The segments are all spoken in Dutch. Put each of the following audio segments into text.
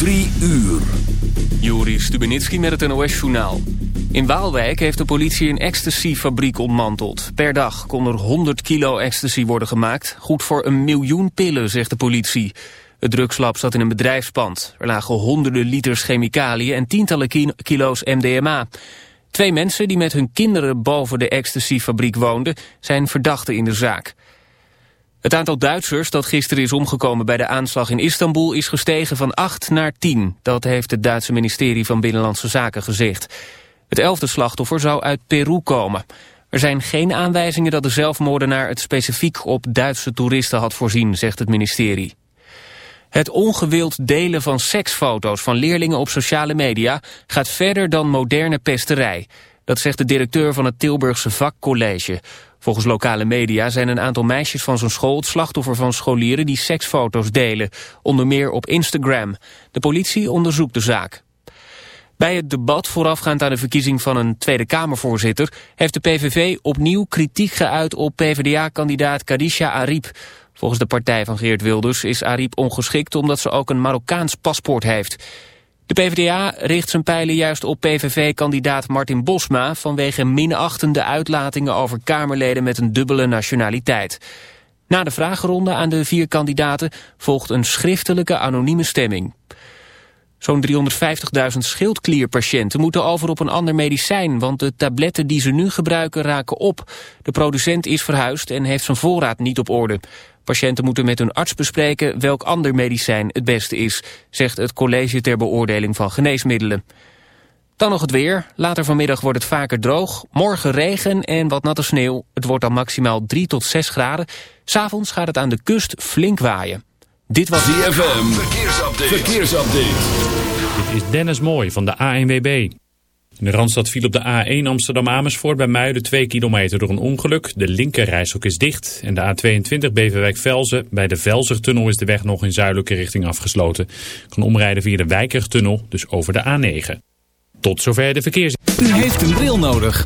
Drie uur. Juri Stubenitski met het NOS-journaal. In Waalwijk heeft de politie een ecstasy-fabriek ontmanteld. Per dag kon er 100 kilo ecstasy worden gemaakt. Goed voor een miljoen pillen, zegt de politie. Het drugslab zat in een bedrijfspand. Er lagen honderden liters chemicaliën en tientallen kilo's MDMA. Twee mensen die met hun kinderen boven de ecstasy-fabriek woonden... zijn verdachten in de zaak. Het aantal Duitsers dat gisteren is omgekomen bij de aanslag in Istanbul is gestegen van 8 naar 10. Dat heeft het Duitse ministerie van Binnenlandse Zaken gezegd. Het elfde slachtoffer zou uit Peru komen. Er zijn geen aanwijzingen dat de zelfmoordenaar het specifiek op Duitse toeristen had voorzien, zegt het ministerie. Het ongewild delen van seksfoto's van leerlingen op sociale media gaat verder dan moderne pesterij. Dat zegt de directeur van het Tilburgse vakcollege. Volgens lokale media zijn een aantal meisjes van zijn school het slachtoffer van scholieren die seksfoto's delen, onder meer op Instagram. De politie onderzoekt de zaak. Bij het debat voorafgaand aan de verkiezing van een Tweede Kamervoorzitter heeft de PVV opnieuw kritiek geuit op PvdA-kandidaat Kadisha Ariep. Volgens de partij van Geert Wilders is Ariep ongeschikt omdat ze ook een Marokkaans paspoort heeft. De PvdA richt zijn pijlen juist op PVV-kandidaat Martin Bosma... vanwege minachtende uitlatingen over Kamerleden met een dubbele nationaliteit. Na de vragenronde aan de vier kandidaten volgt een schriftelijke anonieme stemming. Zo'n 350.000 schildklierpatiënten moeten over op een ander medicijn... want de tabletten die ze nu gebruiken raken op. De producent is verhuisd en heeft zijn voorraad niet op orde. Patiënten moeten met hun arts bespreken welk ander medicijn het beste is, zegt het College ter Beoordeling van Geneesmiddelen. Dan nog het weer. Later vanmiddag wordt het vaker droog. Morgen regen en wat natte sneeuw. Het wordt dan maximaal 3 tot 6 graden. S'avonds gaat het aan de kust flink waaien. Dit was DFM. Verkeersupdate. Verkeersupdate. Dit is Dennis Mooi van de ANWB. de Randstad viel op de A1 Amsterdam-Amersfoort bij Muiden 2 kilometer door een ongeluk. De linkerrijstok is dicht. En de A22 Beverwijk-Velzen. Bij de Velzertunnel is de weg nog in zuidelijke richting afgesloten. Kan omrijden via de Wijkertunnel, dus over de A9. Tot zover de verkeers... U heeft een bril nodig.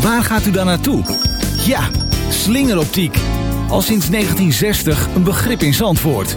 Waar gaat u dan naartoe? Ja, slingeroptiek. Al sinds 1960 een begrip in Zandvoort.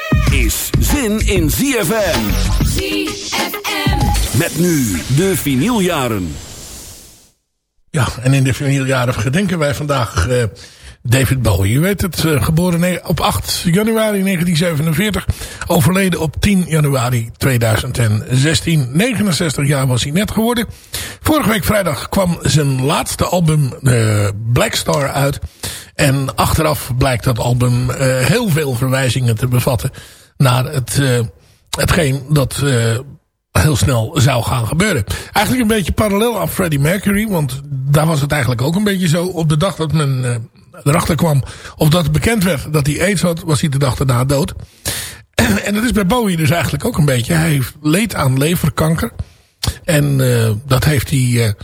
is zin in ZFM. ZFM. Met nu de vinyljaren. Ja, en in de vinyljaren gedenken wij vandaag uh, David Bowie. Je weet het, uh, geboren op 8 januari 1947. Overleden op 10 januari 2016. 69 jaar was hij net geworden. Vorige week vrijdag kwam zijn laatste album uh, Black Star uit. En achteraf blijkt dat album heel veel verwijzingen te bevatten naar het, uh, hetgeen dat uh, heel snel zou gaan gebeuren. Eigenlijk een beetje parallel aan Freddie Mercury. Want daar was het eigenlijk ook een beetje zo. Op de dag dat men uh, erachter kwam. Of dat bekend werd dat hij aids had. Was hij de dag daarna dood. en dat is bij Bowie dus eigenlijk ook een beetje. Hij heeft leed aan leverkanker. En dat heeft hij,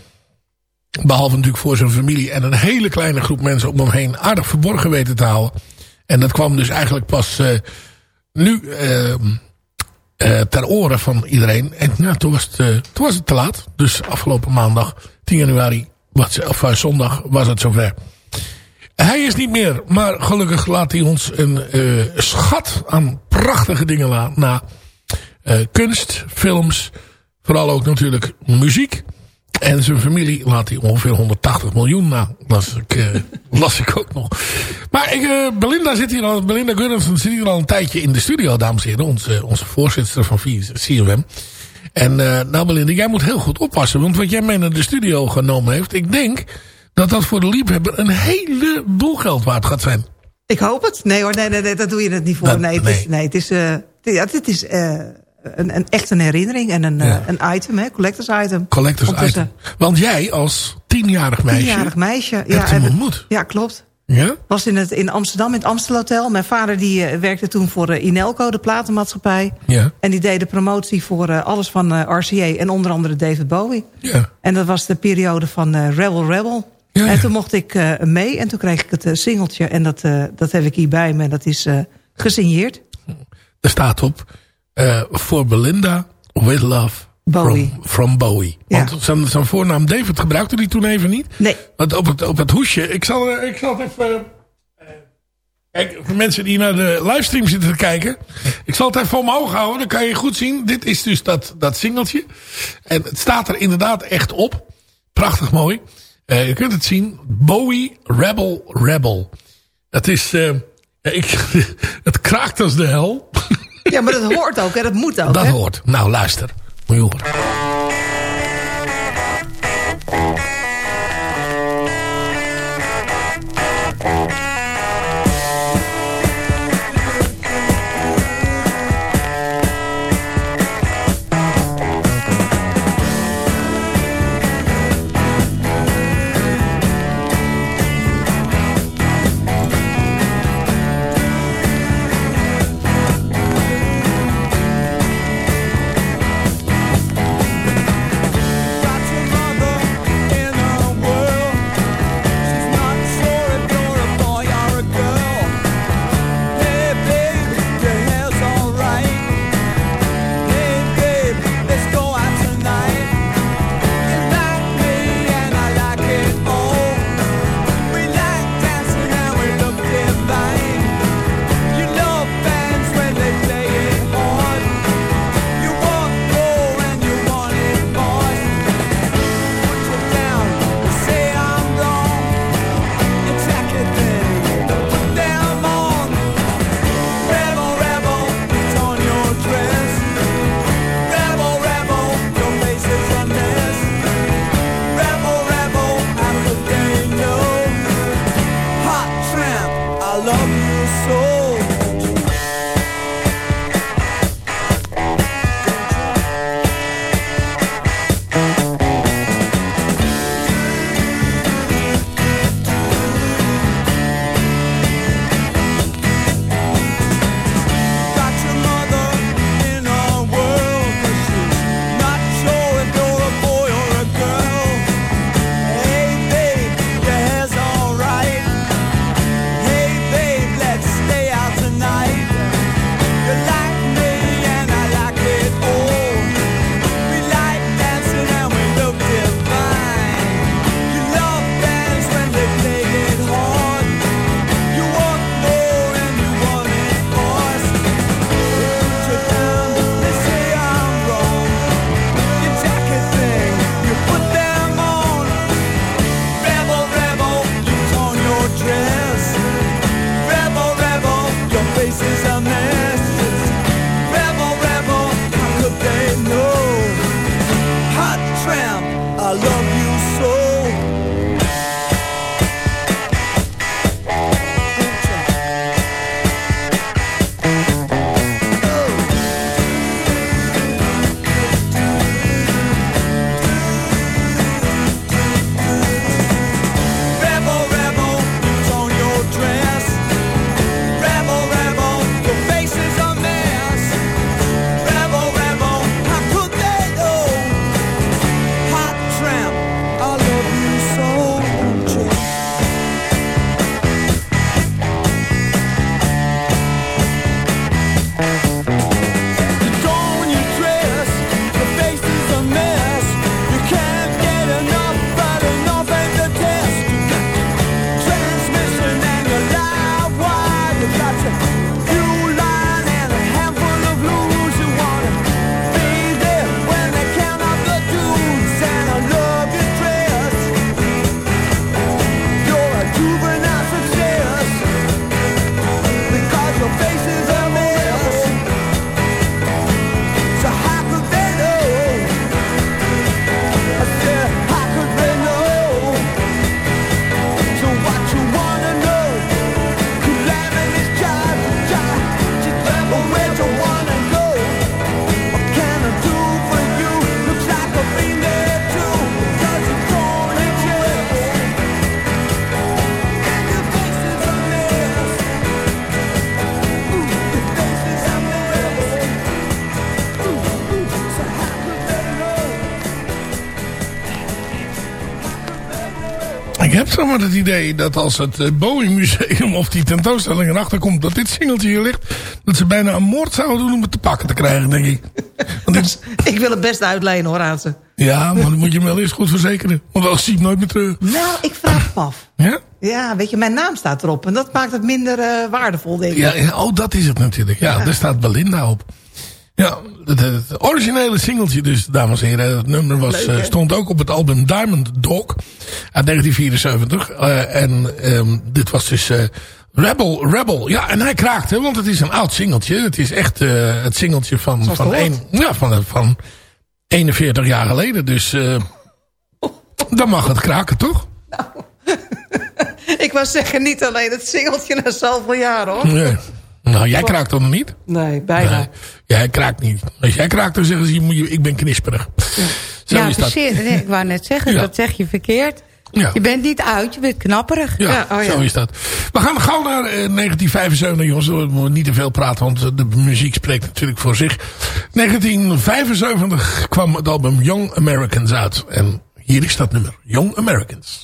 behalve natuurlijk voor zijn familie en een hele kleine groep mensen om hem heen, aardig verborgen weten te houden. En dat kwam dus eigenlijk pas nu ter oren van iedereen. En ja, toen, was het, toen was het te laat. Dus afgelopen maandag, 10 januari, of zondag, was het zover. Hij is niet meer, maar gelukkig laat hij ons een schat aan prachtige dingen na. Kunst, films, vooral ook natuurlijk muziek. En zijn familie laat hij ongeveer 180 miljoen na. Las ik, uh, las ik ook nog. Maar ik, Belinda zit hier al, Belinda Gurrensen zit hier al een tijdje in de studio, dames en heren. Onze, onze voorzitter van CFM. En nou Belinda, jij moet heel goed oppassen. Want wat jij mee naar de studio genomen heeft, ik denk dat dat voor de liefhebber een heleboel geld waard gaat zijn. Ik hoop het. Nee hoor, nee, nee, nee dat doe je het niet voor. nee, het is, nee, het is, uh, ja, dit is uh, een, een, echt een herinnering en een, ja. uh, een item, hè, collectors item. Collectors item. Want jij als tienjarig meisje, tienjarig meisje hebt ja, hem ontmoet. Ja, klopt. Ja? Was in, het, in Amsterdam, in het Amstelhotel. Mijn vader die werkte toen voor Inelco, de platenmaatschappij. Ja. En die deed de promotie voor alles van RCA en onder andere David Bowie. Ja. En dat was de periode van Rebel Rebel. Ja, En toen mocht ik mee en toen kreeg ik het singeltje. En dat, dat heb ik hier bij me. Dat is gesigneerd. Er staat op. For Belinda, with love. Bowie. From, from Bowie. Ja. Want zijn, zijn voornaam David gebruikte hij toen even niet. Nee. Want op het, op het hoesje. Ik zal, ik zal het even... Kijk, voor mensen die naar de livestream zitten te kijken. Ik zal het even omhoog houden. Dan kan je goed zien. Dit is dus dat, dat singeltje. En het staat er inderdaad echt op. Prachtig mooi. Uh, je kunt het zien. Bowie Rebel Rebel. Het is... Uh, ik, het kraakt als de hel. Ja, maar dat hoort ook. Hè? Dat moet ook. Dat hè? hoort. Nou, luister. Moet je horen. Heb zomaar het idee dat als het eh, Boeing Museum of die tentoonstelling erachter komt dat dit singeltje hier ligt, dat ze bijna een moord zouden doen om het te pakken te krijgen, denk ik. Want dit... ik wil het best uitlenen hoor aan ze. Ja, maar dan moet je hem wel eens goed verzekeren. Want anders zie hem nooit meer terug. Nou, ik vraag me af. Ja? Ja, weet je, mijn naam staat erop. En dat maakt het minder uh, waardevol, denk ik. Ja, oh, dat is het natuurlijk. Ja, ja. daar staat Belinda op. Ja, het, het, originele singeltje dus, dames en heren. Het nummer was, Leuk, uh, stond ook op het album Diamond Dog uit 1974. Uh, en um, dit was dus uh, Rebel, Rebel. Ja, en hij kraakte, want het is een oud singeltje. Het is echt het singeltje van, van, een, ja, van, van 41 jaar geleden. Dus dan mag het kraken, toch? Nou, ik wou zeggen, niet alleen het singeltje na zoveel jaar, hoor. Nee. Nou, jij kraakt dan niet? Nee, bijna. Nee, jij kraakt niet. Als jij kraakt, dan zeggen ze, ik ben knisperig. Ja, Zo ja is dat. Nee, ik wou net zeggen, ja. dat zeg je verkeerd. Ja. Je bent niet oud, je bent knapperig. Ja, ja, oh ja, zo is dat. We gaan gauw naar uh, 1975, jongens. We moeten niet te veel praten, want de muziek spreekt natuurlijk voor zich. 1975 kwam het album Young Americans uit. En hier is dat nummer, Young Americans.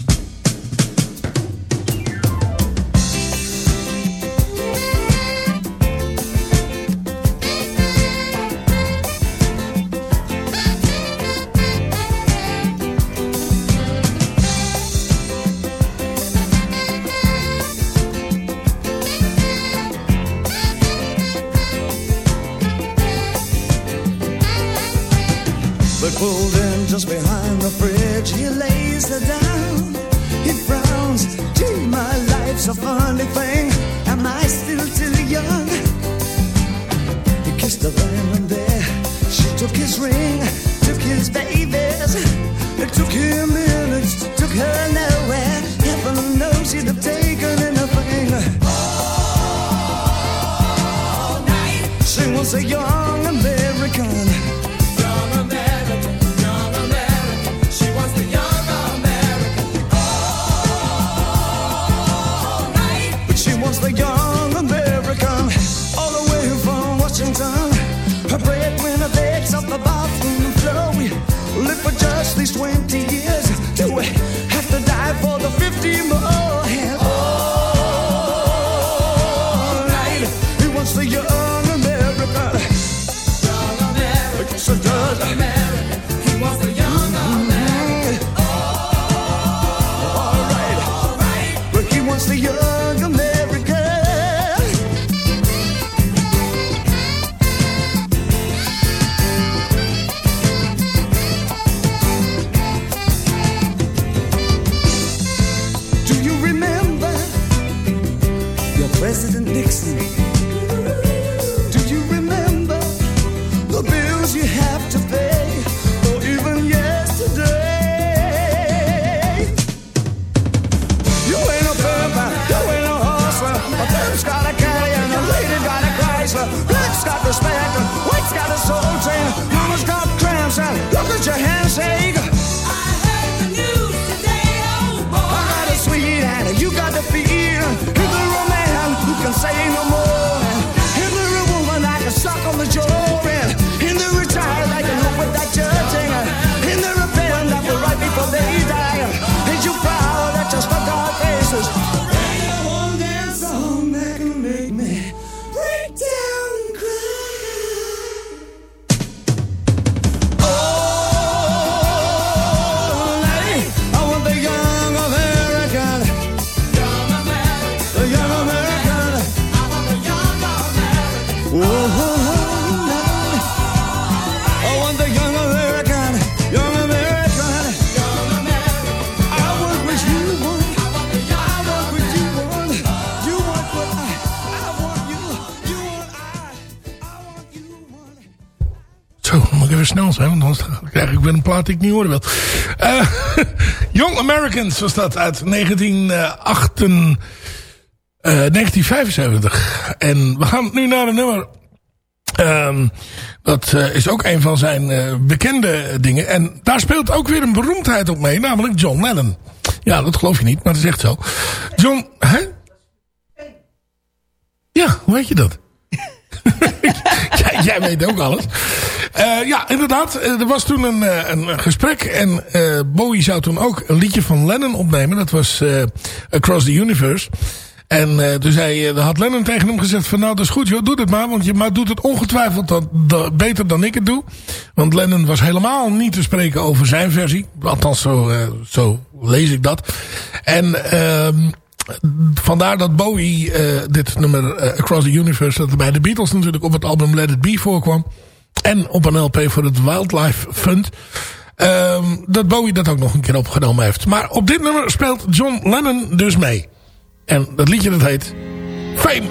Plaat die ik niet horen wil. Uh, Young Americans was dat uit 1908, uh, 1975. En we gaan nu naar een nummer... Um, dat uh, is ook een van zijn bekende dingen. En daar speelt ook weer een beroemdheid op mee, namelijk John Lennon. Ja, dat geloof je niet, maar dat is echt zo. John, hè? Ja, hoe weet je dat? jij, jij, weet ook alles. Uh, ja, inderdaad. Er was toen een, een gesprek. En Bowie zou toen ook een liedje van Lennon opnemen. Dat was Across the Universe. En zei, uh, had Lennon tegen hem gezegd van nou dat is goed joh, doe het maar. Want je maar doet het ongetwijfeld dan, beter dan ik het doe. Want Lennon was helemaal niet te spreken over zijn versie. Althans zo, zo lees ik dat. En ehm, vandaar dat Bowie dit nummer Across the Universe, dat bij de Beatles natuurlijk op het album Let It Be voorkwam. En op een LP voor het Wildlife Fund. Um, dat Bowie dat ook nog een keer opgenomen heeft. Maar op dit nummer speelt John Lennon dus mee. En dat liedje dat heet Fame.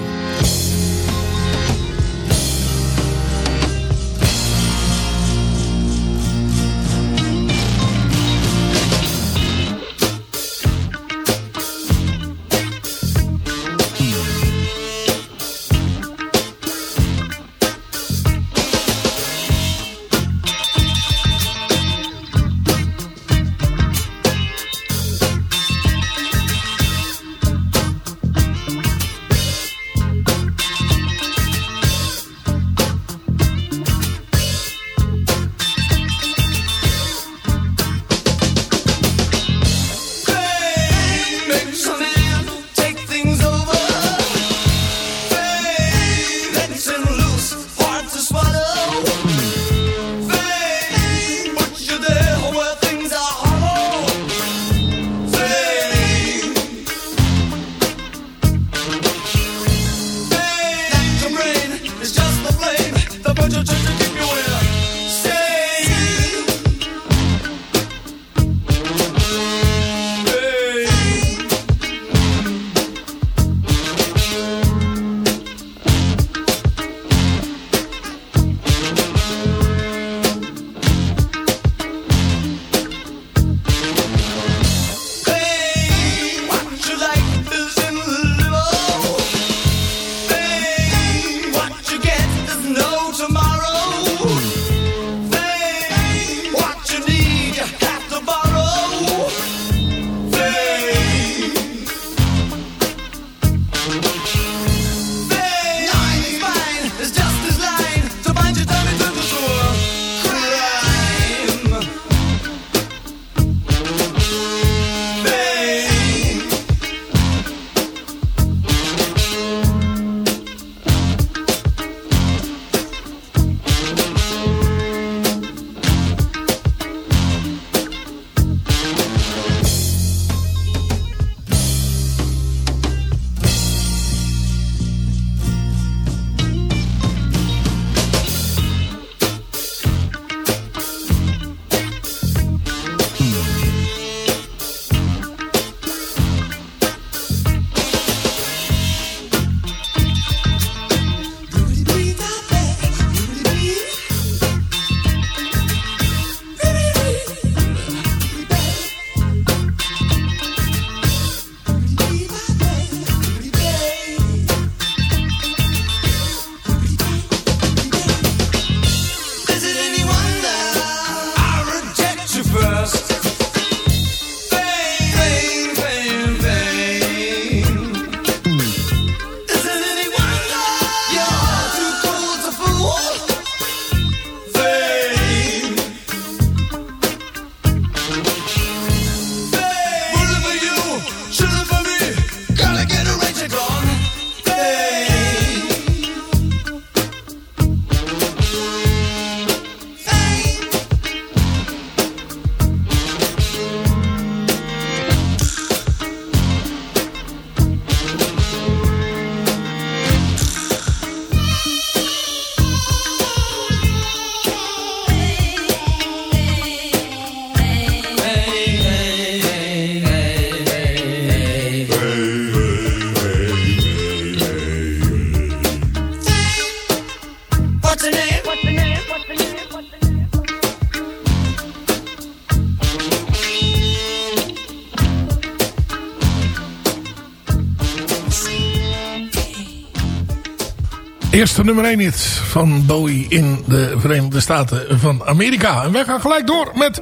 Eerste nummer 1 hit van Bowie in de Verenigde Staten van Amerika. En wij gaan gelijk door met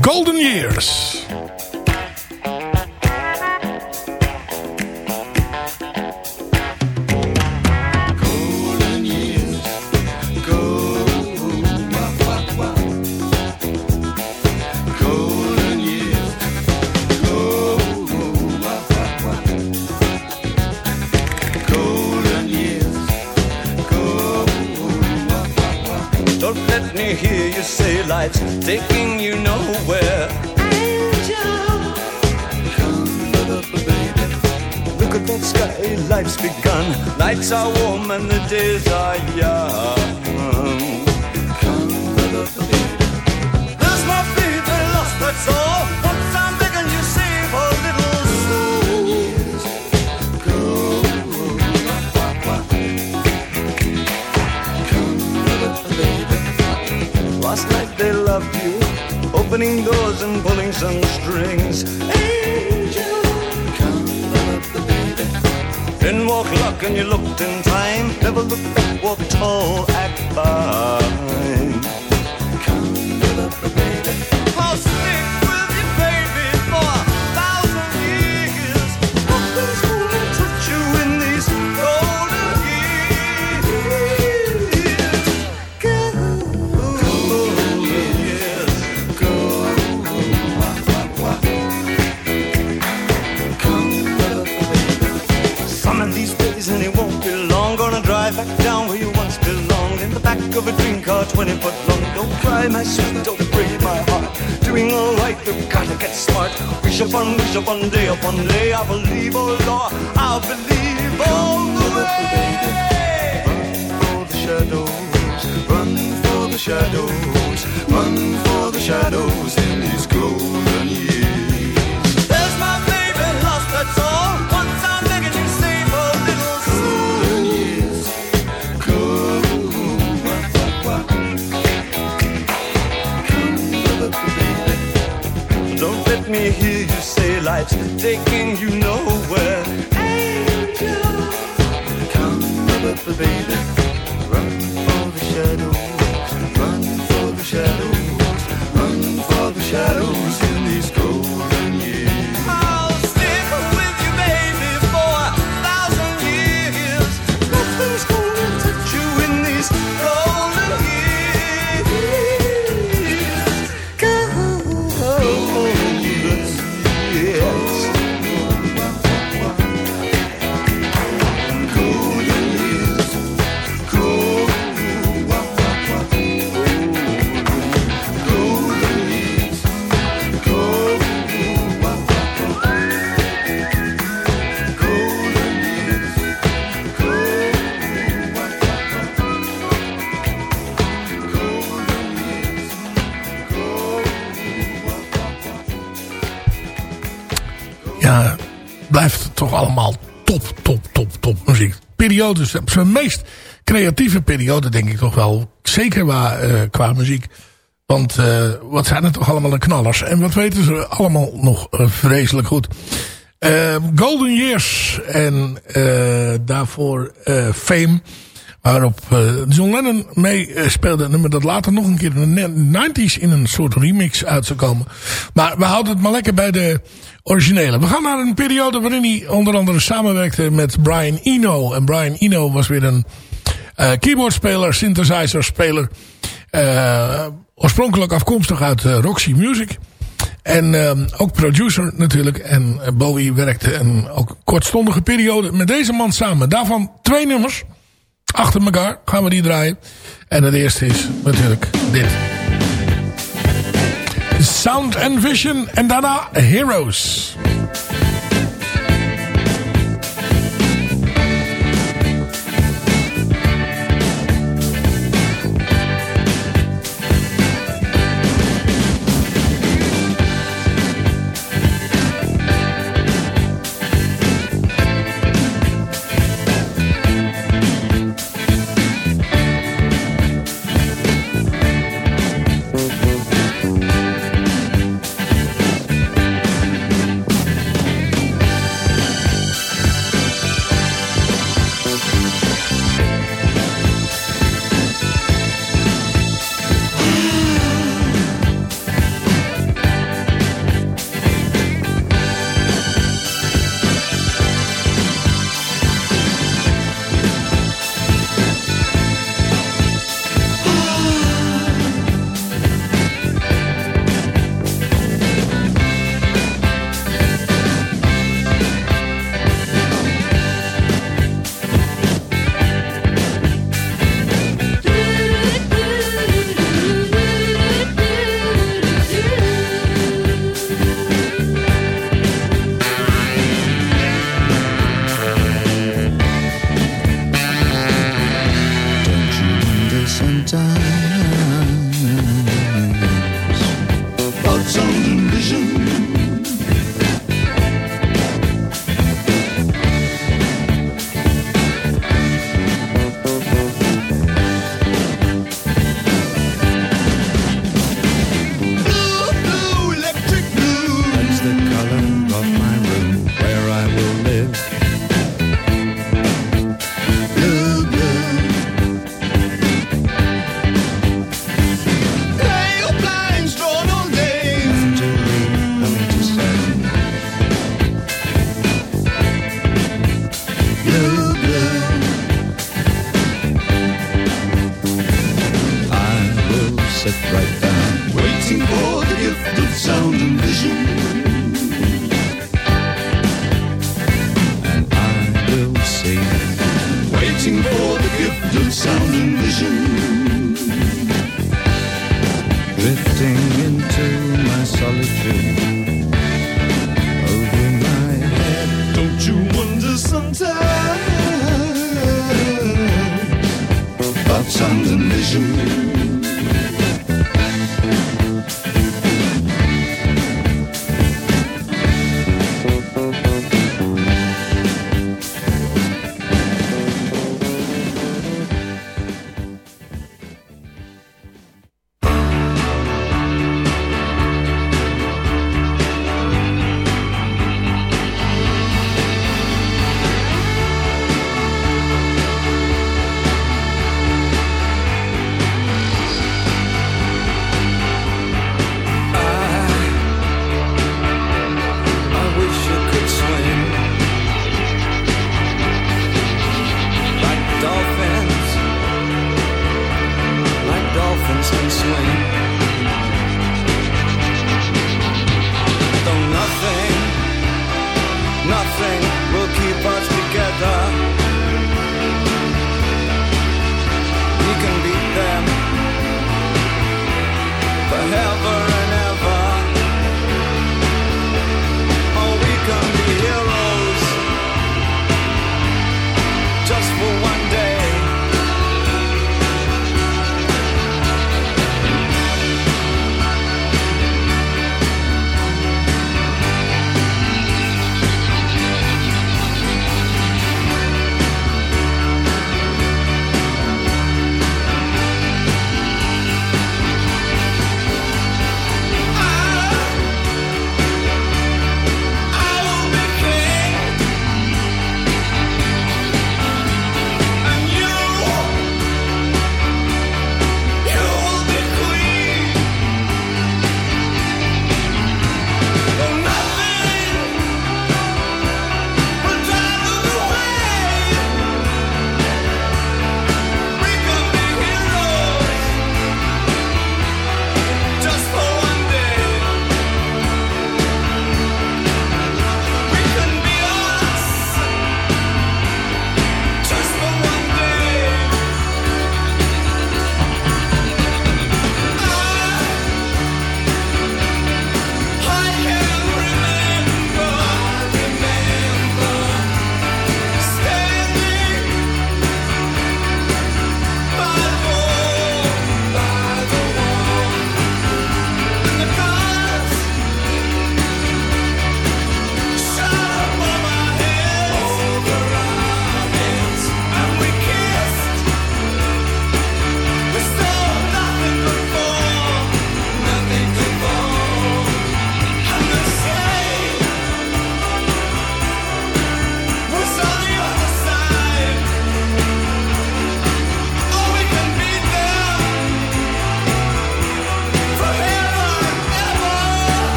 Golden Years. Taking you nowhere. Angel, come up, baby. Look at that sky, life's begun. Nights are warm and the days are young. And you looked 20 foot long. Don't cry, my sweet, don't break my heart. Doing all right, we've got to get smart. Wish upon, wish upon, day upon day. I believe, oh Lord, I believe all the way. Run for the shadows, run for the shadows, run for the shadows in these golden life's taking you nowhere. Angel, come baby, blijft toch allemaal top, top, top, top muziek. Periodes, zijn meest creatieve periode denk ik toch wel. Zeker qua, uh, qua muziek. Want uh, wat zijn er toch allemaal de knallers. En wat weten ze allemaal nog uh, vreselijk goed. Golden Years en daarvoor Fame. Waarop John Lennon mee speelde. Nummer dat later nog een keer in de 90s in een soort remix uit zou komen. Maar we houden het maar lekker bij de originele. We gaan naar een periode waarin hij onder andere samenwerkte met Brian Eno. En Brian Eno was weer een uh, keyboardspeler, synthesizer-speler. Uh, oorspronkelijk afkomstig uit Roxy Music. En ook producer natuurlijk. En Bowie werkte een ook kortstondige periode met deze man samen. Daarvan twee nummers. Achter elkaar gaan we die draaien. En het eerste is natuurlijk dit. Sound and Vision en daarna Heroes.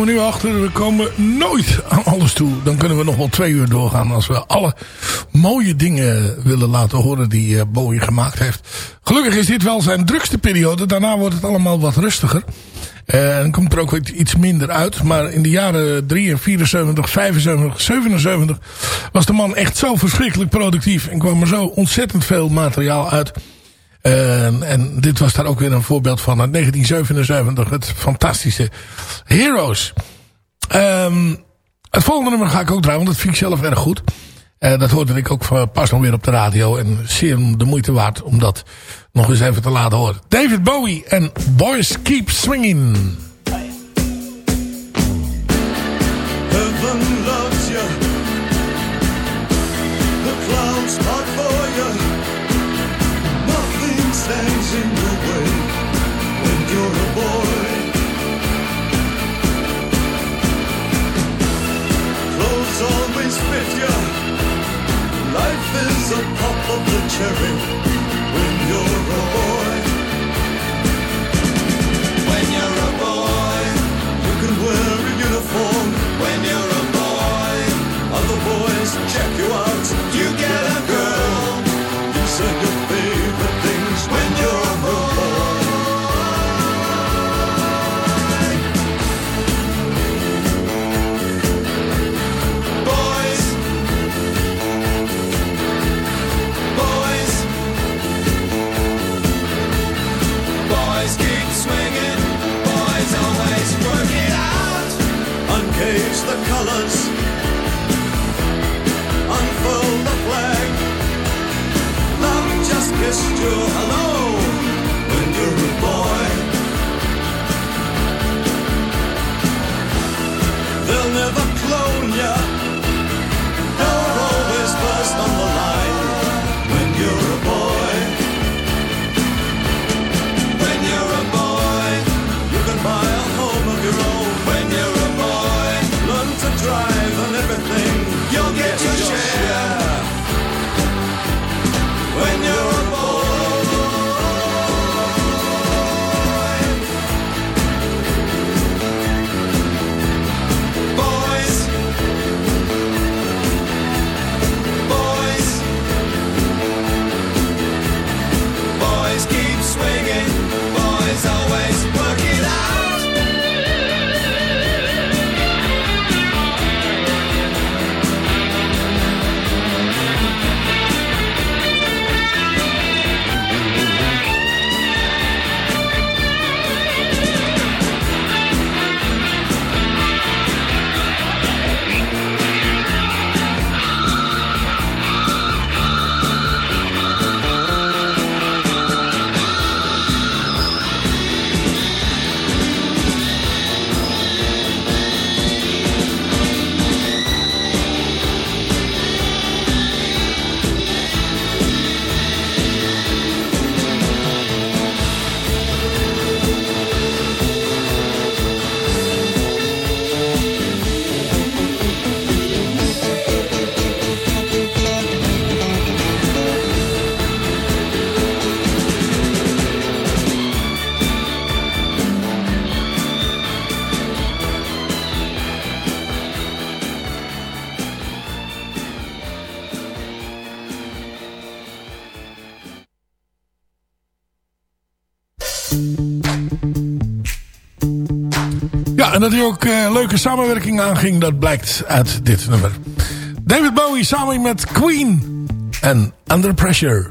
Er nu achter. We komen nooit aan alles toe. Dan kunnen we nog wel twee uur doorgaan. Als we alle mooie dingen willen laten horen die uh, Bowie gemaakt heeft. Gelukkig is dit wel zijn drukste periode. Daarna wordt het allemaal wat rustiger. Eh, En komt er ook iets minder uit. Maar in de jaren 3 en 74, 75, 77 was de man echt zo verschrikkelijk productief. En kwam er zo ontzettend veel materiaal uit. En, en dit was daar ook weer een voorbeeld van. Uit 1977, het fantastische Heroes. Ehm, het volgende nummer ga ik ook draaien, want dat vind ik zelf erg goed. Eh, dat hoorde ik ook pas nog weer op de radio. En zeer de moeite waard om dat nog eens even te laten horen. David Bowie en Boys Keep Swinging. when you're a boy. Clothes always fit ya. Life is a pop of the cherry when you're a boy. kissed your hello when you were a boy. They'll never clone you. En dat hij ook uh, leuke samenwerking aanging, dat blijkt uit dit nummer. David Bowie samen met Queen en Under Pressure.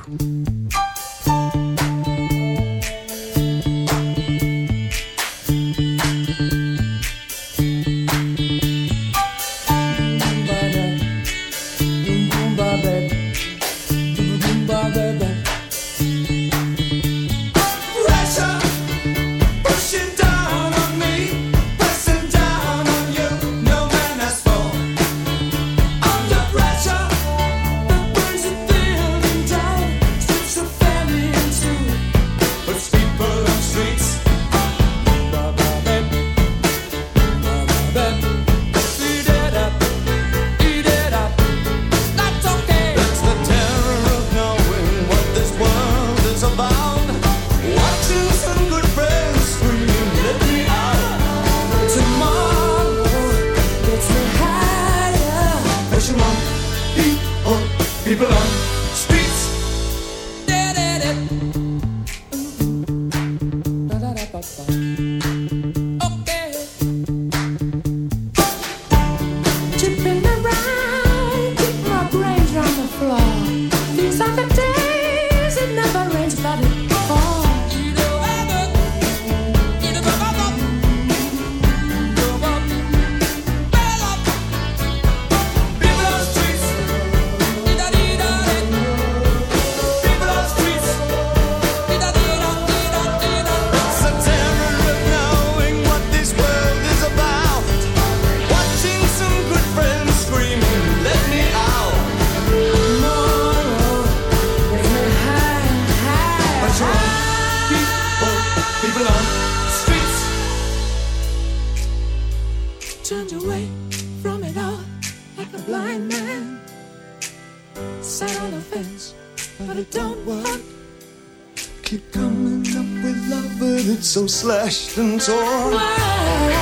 so slashed and torn. Whoa.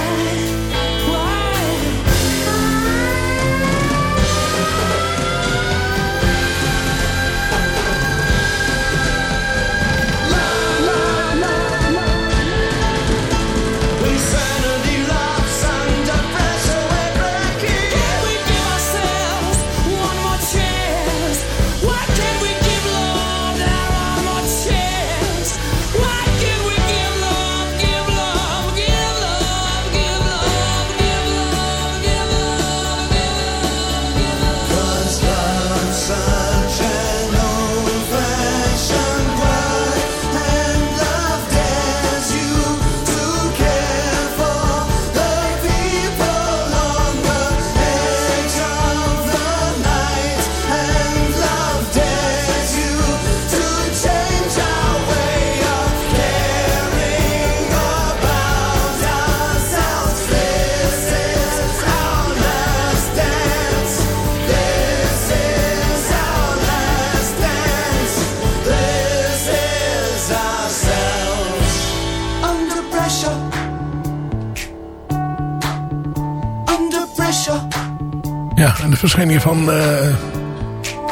verscheen hiervan uh, eh,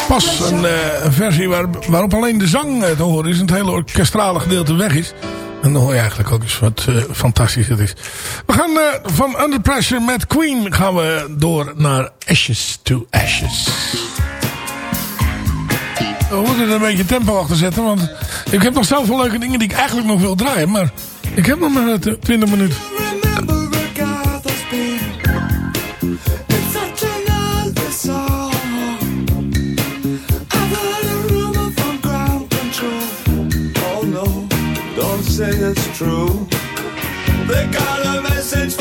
pas eh, een, versie waar, waarop alleen de zang eh, te horen is. En het hele orkestrale gedeelte weg is. En dan hoor je eigenlijk ook eens wat fantastisch het is. We gaan van Under Pressure met Queen gaan we door naar Ashes to Ashes. We moeten er een beetje tempo achter zetten. Want ik heb nog zoveel leuke dingen die ik eigenlijk nog wil draaien. Maar ik heb nog maar 20 minuten. say it's true. They got a message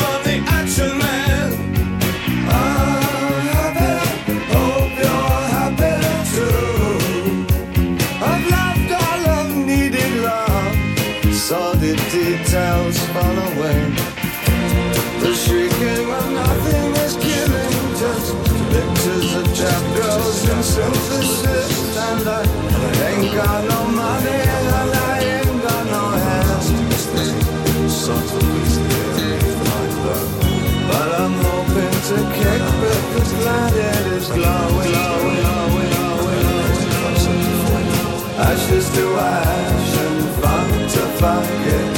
Yeah.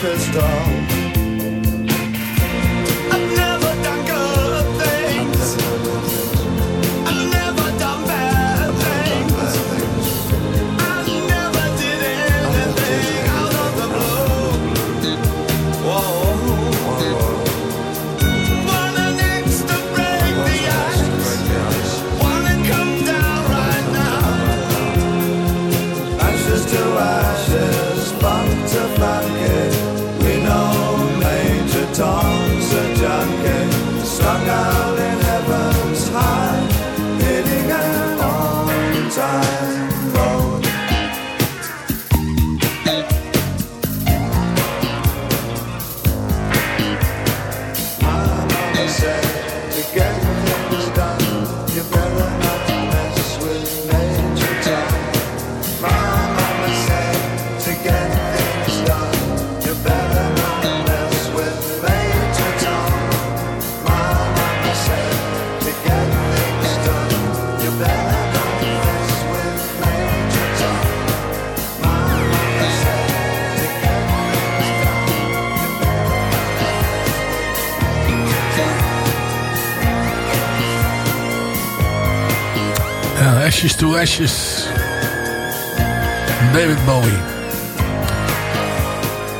breakfast all to Ashes. David Bowie.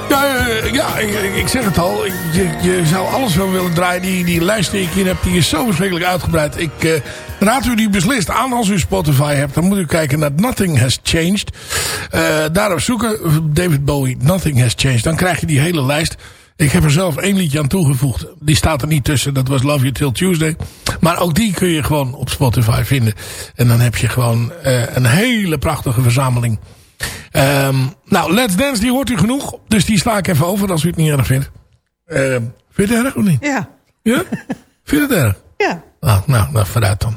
Ja, eh, ja ik, zeg het al. Je, je, zou alles wel willen draaien. Die, die lijst die ik hier heb, die is zo verschrikkelijk uitgebreid. Ik eh, raad u die beslist aan als u Spotify hebt. Dan moet u kijken naar Nothing Has Changed. Uh, daarop zoeken, David Bowie, Nothing Has Changed. Dan krijg je die hele lijst. Ik heb er zelf één liedje aan toegevoegd. Die staat er niet tussen. Dat was Love You Till Tuesday. Maar ook die kun je gewoon op Spotify vinden. En dan heb je gewoon uh, een hele prachtige verzameling. Um, nou, Let's Dance, die hoort u genoeg. Dus die sla ik even over als u het niet erg vindt. Uh, vind je het erg of niet? Ja. Ja? Vind je het erg? Ja. Ah, nou, nou, vooruit dan.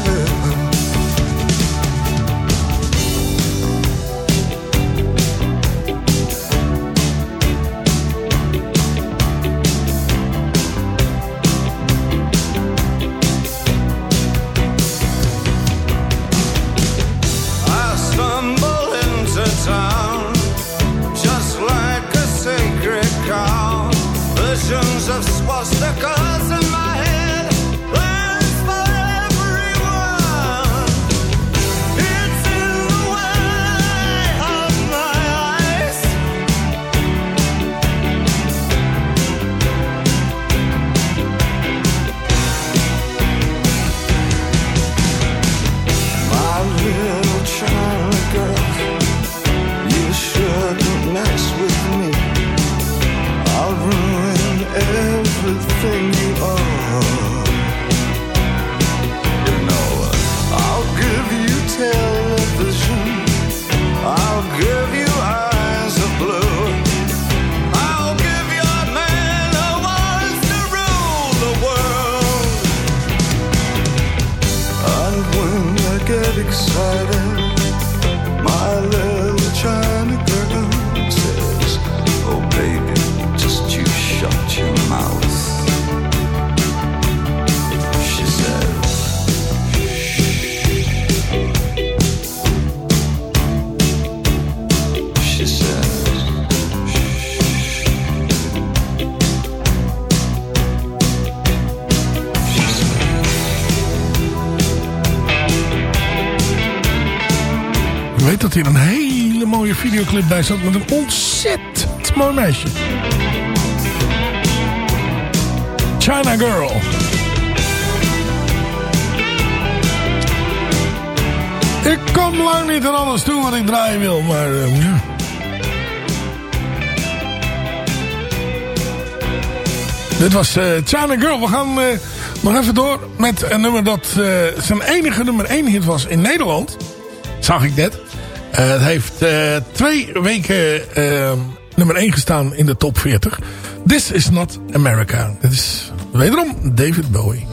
dat hier een hele mooie videoclip bij zat met een ontzettend mooi meisje. China Girl. Ik kom lang niet aan alles toe wat ik draaien wil, maar eh, ja. Dit was eh, China Girl. We gaan eh, nog even door met een nummer dat zijn enige nummer 1 hit was in Nederland. Zag ik net. Eh, het heeft eh, twee weken eh, nummer 1 gestaan in de top 40. This is not America. Dit is wederom David Bowie.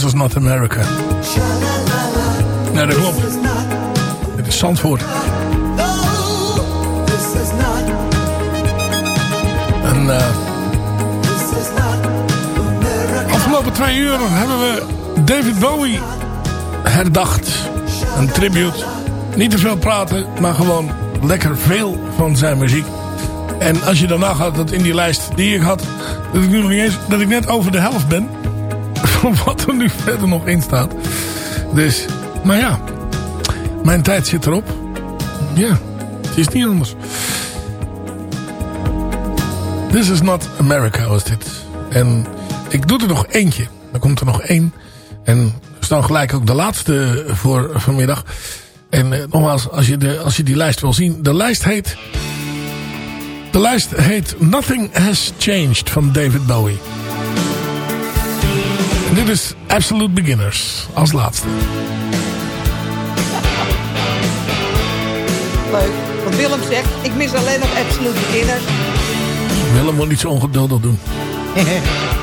This is not America. Nee, dat klopt. Dit is Zandvoort. En uh, afgelopen twee uur hebben we David Bowie herdacht. Een tribute. Niet te veel praten, maar gewoon lekker veel van zijn muziek. En als je daarna gaat dat in die lijst die ik had... dat ik nu nog niet eens... dat ik net over de helft ben... wat er nu verder nog in staat. Dus, maar ja... mijn tijd zit erop. Ja, het is niet anders. This is not America was dit. En ik doe er nog eentje. Dan komt er nog één. En dat is dan gelijk ook de laatste voor vanmiddag. En eh, nogmaals, als je, de, als je die lijst wil zien. De lijst heet... De lijst heet Nothing Has Changed van David Bowie. Dit is Absolute Beginners als laatste. Leuk. Want Willem zegt, ik mis alleen nog Absolute Beginners. Willem moet niet zo ongeduldig doen.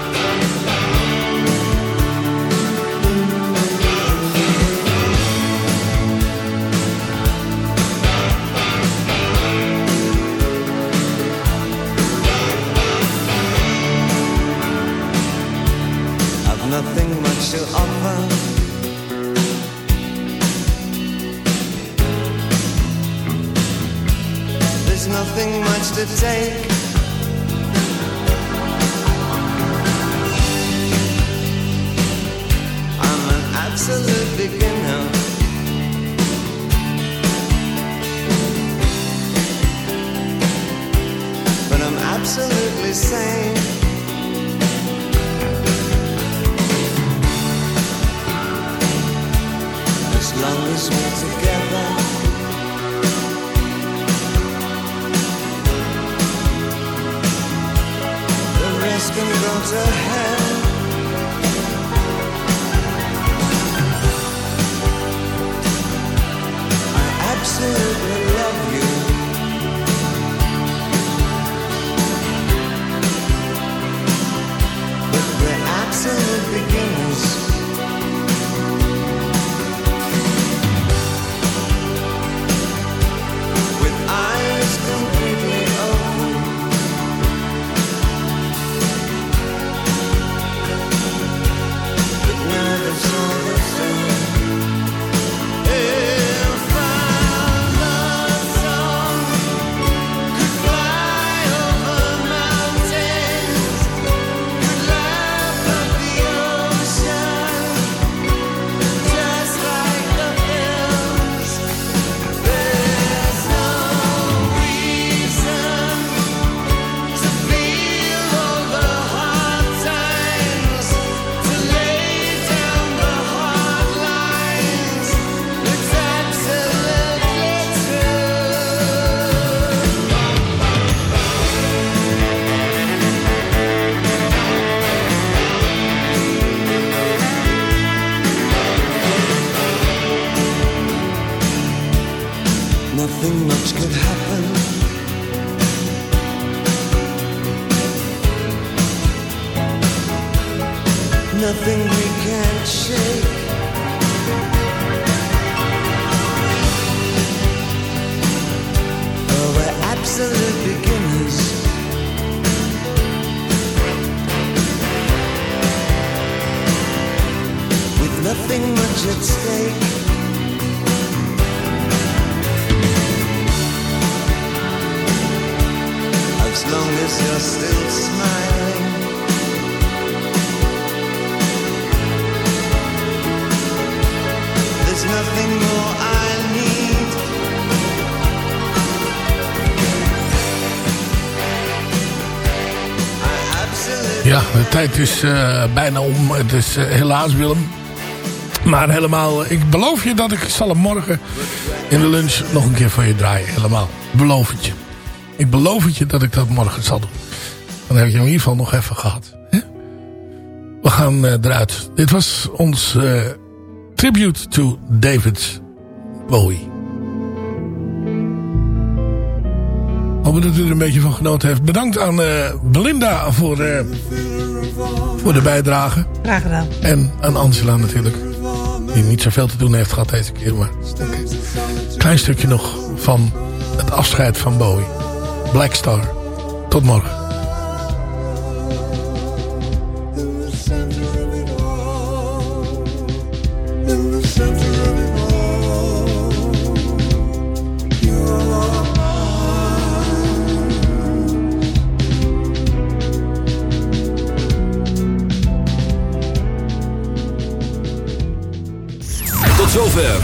to offer. There's nothing much to take. I'm an absolute beginner. But I'm absolutely sane. Long as we're together. The go to hell. Ja, de tijd is eh, bijna om. Het is eh, helaas Willem. Maar helemaal, eh, ik beloof je dat ik zal hem morgen in de lunch nog een keer voor je draaien. Helemaal. Beloof het je. Ik beloof het je dat ik dat morgen zal doen. Dan heb je hem in ieder geval nog even gehad. Hè? We gaan eh, eruit. Dit was ons eh, tribute to David Bowie. Hopen dat u er een beetje van genoten heeft. Bedankt aan uh, Belinda voor, uh, voor de bijdrage. Graag gedaan. En aan Angela natuurlijk. Die niet zoveel te doen heeft gehad deze keer. Maar okay. Klein stukje nog van het afscheid van Bowie. Black Star. Tot morgen.